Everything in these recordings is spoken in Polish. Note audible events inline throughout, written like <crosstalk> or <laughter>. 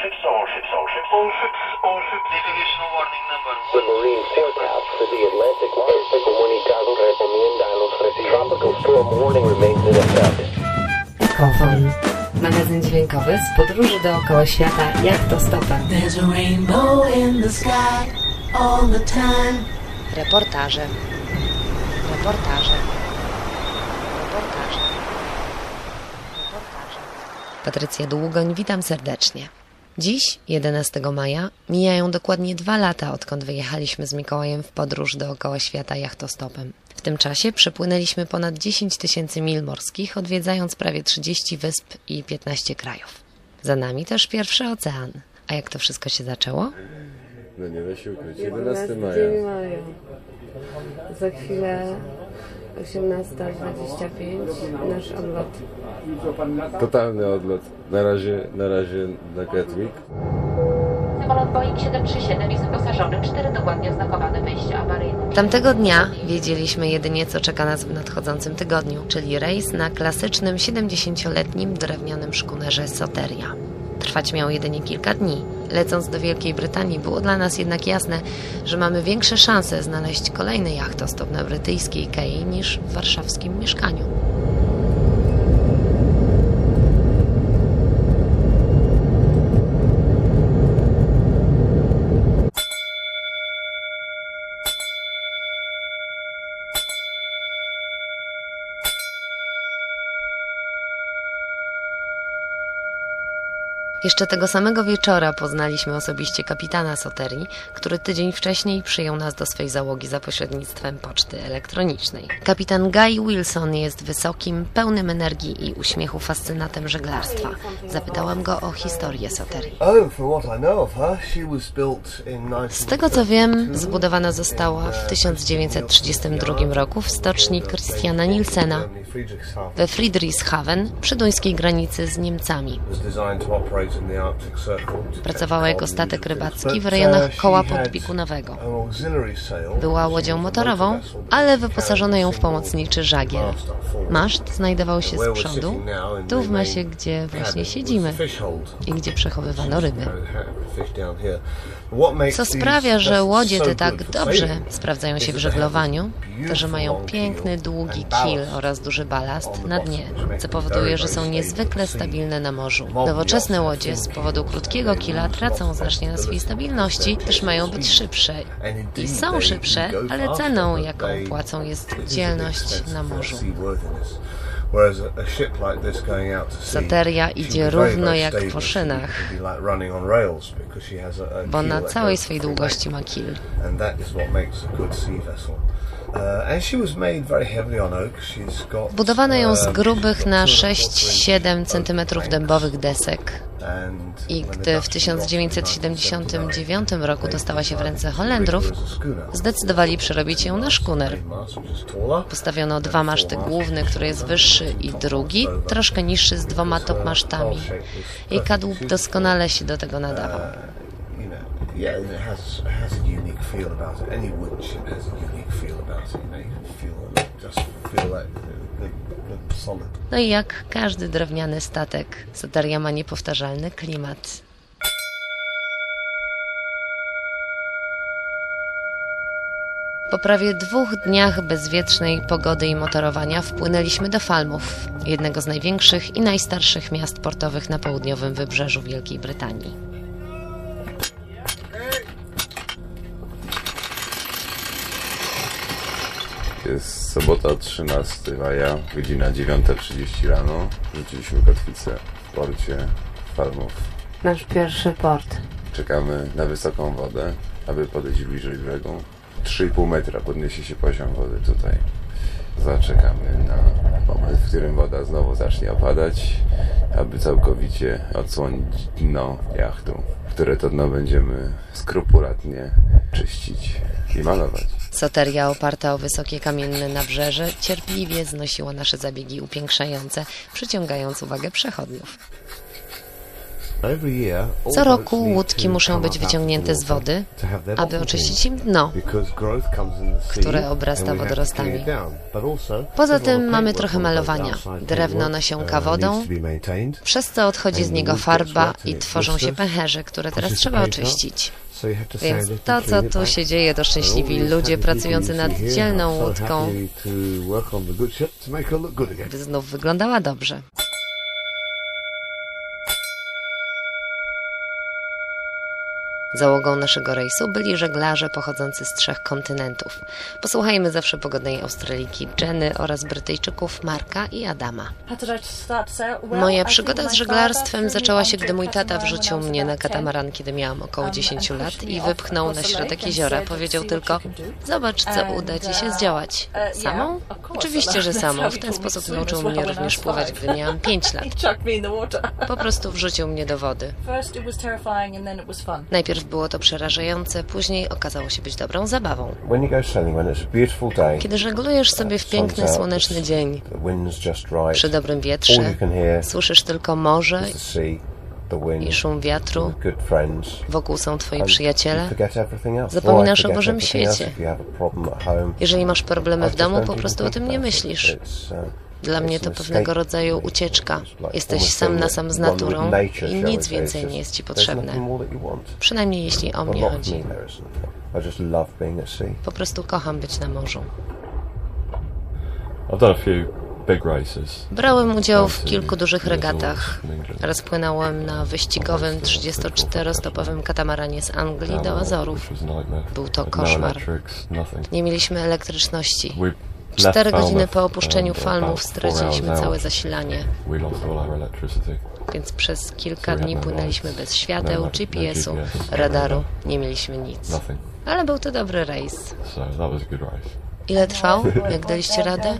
ships, all ships, all ships. All ships, all ships. Navigational warning number one. Submarine forecast for the Atlantic. Este comunicado recomienda a los residentes. Tropical storm warning remains in effect. Ekofon. Magazyn dźwiękowy z podróży dookoła świata jak to stopem. There's a rainbow in the sky all the time. Reportaże. Reportaże. Reportaże. Reportaże. Patrycja Długoń, witam serdecznie. Dziś, 11 maja, mijają dokładnie dwa lata, odkąd wyjechaliśmy z Mikołajem w podróż dookoła świata jachtostopem. W tym czasie przepłynęliśmy ponad 10 tysięcy mil morskich, odwiedzając prawie 30 wysp i 15 krajów. Za nami też pierwszy ocean. A jak to wszystko się zaczęło? No nie da się ukryć. 11 dzień maja. maja. Za chwilę 18.25 nasz odlot. Totalny odlot. Na razie, na razie na Gatwick. Samolot Boeing 737 jest wyposażony w cztery dokładnie oznakowane wyjścia awaryjne. Tamtego dnia wiedzieliśmy jedynie, co czeka nas w nadchodzącym tygodniu, czyli rejs na klasycznym 70-letnim drewnianym szkunerze Soteria. Trwać miał jedynie kilka dni. Lecąc do Wielkiej Brytanii było dla nas jednak jasne, że mamy większe szanse znaleźć kolejny jachtostop na brytyjskiej kei niż w warszawskim mieszkaniu. Jeszcze tego samego wieczora poznaliśmy osobiście kapitana Soterii, który tydzień wcześniej przyjął nas do swej załogi za pośrednictwem poczty elektronicznej. Kapitan Guy Wilson jest wysokim, pełnym energii i uśmiechu fascynatem żeglarstwa. Zapytałam go o historię Soterii. Oh, Z tego co wiem, zbudowana została w 1932 roku w stoczni Christiana Nielsena we Friedrichshafen przy duńskiej granicy z Niemcami. Pracowała jako statek rybacki w rejonach koła podbiegunowego. Była łodzią motorową, ale wyposażono ją w pomocniczy żagiel. Maszt znajdował się z przodu, tu w mesie, gdzie właśnie siedzimy i gdzie przechowywano ryby. Co sprawia, że łodzie te tak dobrze sprawdzają się w żeglowaniu, to że mają piękny, długi kil oraz duży balast na dnie, co powoduje, że są niezwykle stabilne na morzu. Nowoczesne łodzie z powodu krótkiego kila tracą znacznie na swojej stabilności, też mają być szybsze. I są szybsze, ale ceną, jaką płacą jest dzielność na morzu. Soteria idzie równo jak po szynach, bo na całej swojej długości ma kil. Budowano ją z grubych na 6-7 cm dębowych desek. I gdy w 1979 roku dostała się w ręce Holendrów, zdecydowali przerobić ją na szkuner. Postawiono dwa maszty główny, który jest wyższy i drugi, troszkę niższy z dwoma top masztami. Jej kadłub doskonale się do tego nadawał. Yeah, and it has, it has a unique feel about it. Any wood ship has a unique feel about it. You know, you can feel, just feel solid. No i jak każdy drewniany statek, Soteria ma niepowtarzalny klimat. Po prawie dwóch dniach bezwietrznej pogody i motorowania wpłynęliśmy do Falmów, jednego z największych i najstarszych miast portowych na południowym wybrzeżu Wielkiej Brytanii. Jest sobota 13 maja, godzina 9.30 rano. Rzuciliśmy kotwicę w porcie Falmów. Nasz pierwszy port. Czekamy na wysoką wodę, aby podejść bliżej brzegu. 3,5 metra podniesie się poziom wody tutaj. Zaczekamy na moment, w którym woda znowu zacznie opadać, aby całkowicie odsłonić dno jachtu, które to dno będziemy skrupulatnie czyścić i malować. Soteria oparta o wysokie kamienne nabrzeże cierpliwie znosiła nasze zabiegi upiększające, przyciągając uwagę przechodniów. Co roku łódki muszą być wyciągnięte z wody, aby oczyścić im dno. Które obrasta wodorostami. Poza tym mamy trochę malowania. Drewno nasiąka uh, wodą, przez co odchodzi z niego farba i tworzą się pęcherze, które teraz trzeba oczyścić. Więc to, co tu się dzieje, to szczęśliwi ludzie pracujący nad dzielną łódką, by znów wyglądała dobrze. Załogą naszego rejsu byli żeglarze pochodzący z trzech kontynentów. Posłuchajmy zawsze pogodnej Australiki Jenny oraz Brytyjczyków Marka i Adama. Moja przygoda z żeglarstwem zaczęła się, gdy mój tata wrzucił mnie na katamaran, kiedy miałam około 10 lat i wypchnął na środek jeziora. Powiedział tylko, zobacz, co uda ci się zdziałać. Samą? Oczywiście, że samą. W ten sposób nauczył mnie również pływać, gdy miałam 5 lat. Po prostu wrzucił mnie do wody. Najpierw było to przerażające, później okazało się być dobrą zabawą. Kiedy żeglujesz sobie w piękny, słoneczny dzień, przy dobrym wietrze, słyszysz tylko morze i szum wiatru, wokół są twoi przyjaciele. Zapominasz o Bożym świecie. Jeżeli masz problemy w domu, po prostu o tym nie myślisz. Dla mnie to pewnego rodzaju ucieczka. Jesteś sam na sam z naturą i nic więcej nie jest ci potrzebne. Przynajmniej jeśli o mnie chodzi. Po prostu kocham być na morzu. Brałem udział w kilku dużych regatach. Raz płynąłem na wyścigowym 34-stopowym katamaranie z Anglii do Azorów. Był to koszmar. Nie mieliśmy elektryczności. Cztery godziny po opuszczeniu falmów straciliśmy całe zasilanie, więc przez kilka dni płynęliśmy bez świateł, GPS-u, radaru. Nie mieliśmy nic. Ale był to dobry rejs. Ile trwał? <laughs> Jak daliście radę?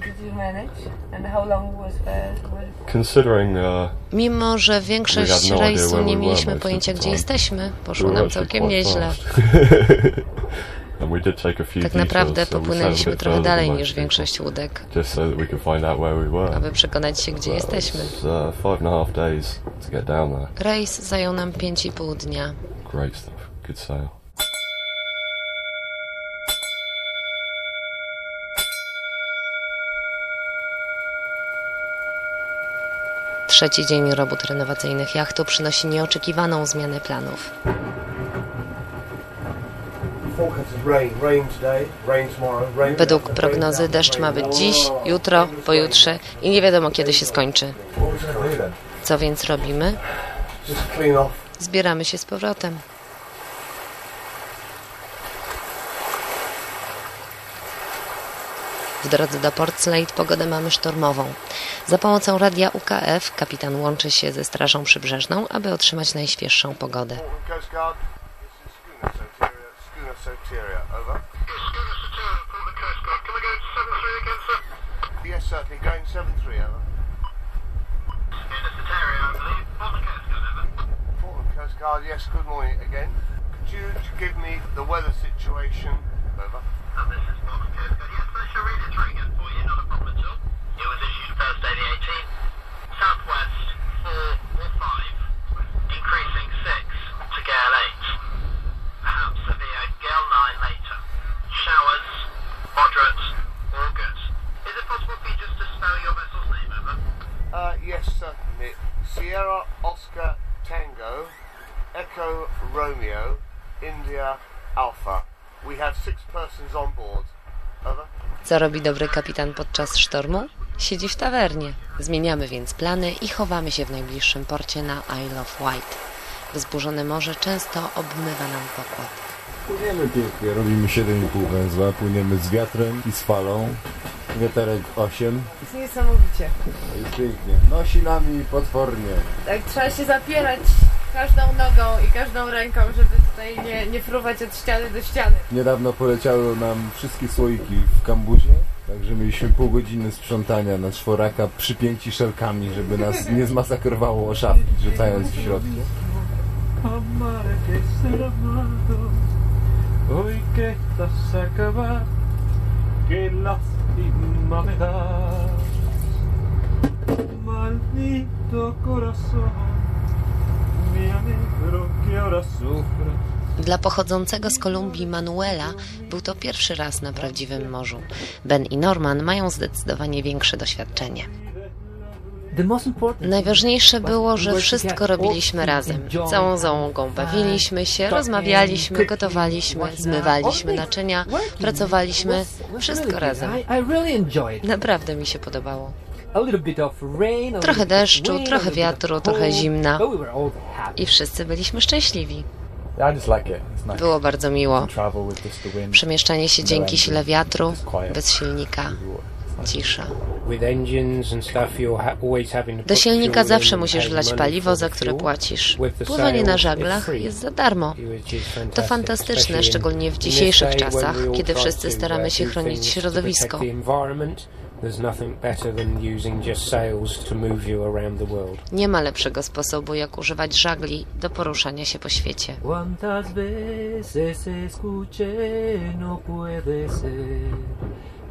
Considering uh, Mimo, że większość no rejsu nie mieliśmy pojęcia, gdzie jesteśmy, poszło nam całkiem nieźle. <laughs> Tak naprawdę popłynęliśmy trochę dalej niż większość łódek, aby przekonać się, gdzie jesteśmy. Uh. Rejs zajął nam 5,5 dnia. Great stuff. Good sail. Trzeci dzień robót renowacyjnych jachtu przynosi nieoczekiwaną zmianę planów. Według prognozy deszcz ma być dziś, jutro, pojutrze i nie wiadomo kiedy się skończy. Co więc robimy? Zbieramy się z powrotem. W drodze do Port Slade pogodę mamy sztormową. Za pomocą radia UKF kapitan łączy się ze Strażą Przybrzeżną, aby otrzymać najświeższą pogodę. Soteria. Over. Yes, Dennis Soteria, Portland Coast Guard. Can I go 73 again, sir? Yes, certainly. Going 73, over. Dennis Soteria, I believe. Portland Coast Guard, over. Portland Coast Guard, yes. Good morning again. Could you give me the weather situation? Over. Co robi dobry kapitan podczas sztormu? Siedzi w tawernie. Zmieniamy więc plany i chowamy się w najbliższym porcie na Isle of Wight. Wzburzone morze często obmywa nam pokład. Płyniemy pięknie, robimy 7,5 węzła, płyniemy z wiatrem i z falą. Wiaterek 8. Jest niesamowicie. Jest pięknie. Nosi nami potwornie. Tak trzeba się zapierać każdą nogą i każdą ręką, żeby tutaj nie, nie fruwać od ściany do ściany. Niedawno poleciały nam wszystkie słoiki w kambuzie. Także mieliśmy pół godziny sprzątania na czworaka przypięci szelkami, żeby nas nie zmasakrowało o szafki, rzucając w środku. Amare che Dla pochodzącego z Kolumbii Manuela był to pierwszy raz na prawdziwym morzu. Ben i Norman mają zdecydowanie większe doświadczenie. Najważniejsze było, że wszystko robiliśmy razem. Całą załogą bawiliśmy się, rozmawialiśmy, gotowaliśmy, zmywaliśmy naczynia, pracowaliśmy. Wszystko razem. Naprawdę mi się podobało. Trochę deszczu, trochę wiatru, trochę zimna. I wszyscy byliśmy szczęśliwi. Było bardzo miło. Przemieszczanie się dzięki sile wiatru, bez silnika, cisza. Do silnika zawsze musisz wlać paliwo, za które płacisz. Pływanie na żaglach jest za darmo. To fantastyczne, szczególnie w dzisiejszych czasach, kiedy wszyscy staramy się chronić środowisko. Nie ma lepszego sposobu, jak używać żagli do poruszania się po świecie. ¿Cuántas veces escuché no puede ser?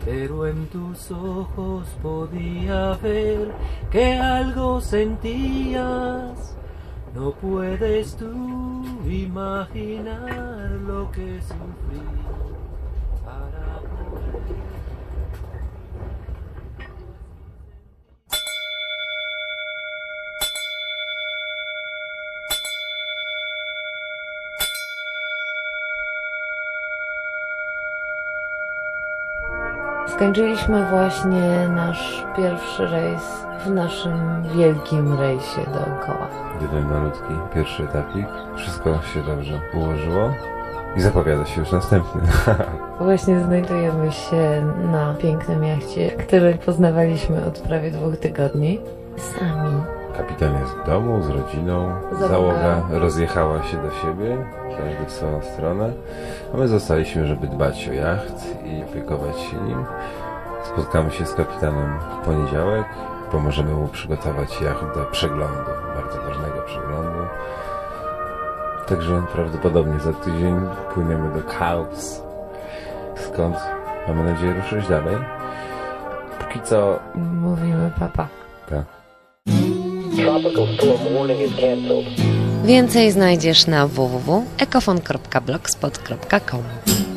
Pero en tus ojos podía ver que algo sentías. No puedes tú imaginar lo que sufrí Skończyliśmy właśnie nasz pierwszy rejs w naszym wielkim rejsie dookoła. Jeden malutki, pierwszy etapik. Wszystko się dobrze ułożyło i zapowiada się już następny. <laughs> Właśnie znajdujemy się na pięknym jachcie, który poznawaliśmy od prawie dwóch tygodni. Sami. Kapitan jest w domu z rodziną, Załoga. załoga rozjechała się do siebie, każdy w swoją stronę, a my zostaliśmy, żeby dbać o jacht i opiekować się nim. Spotkamy się z kapitanem w poniedziałek, pomożemy mu przygotować jacht do przeglądu, bardzo ważnego przeglądu. Także prawdopodobnie za tydzień płyniemy do Kaus, skąd mamy nadzieję ruszyć dalej. Póki co... Mówimy papa. Tak. Więcej znajdziesz na you.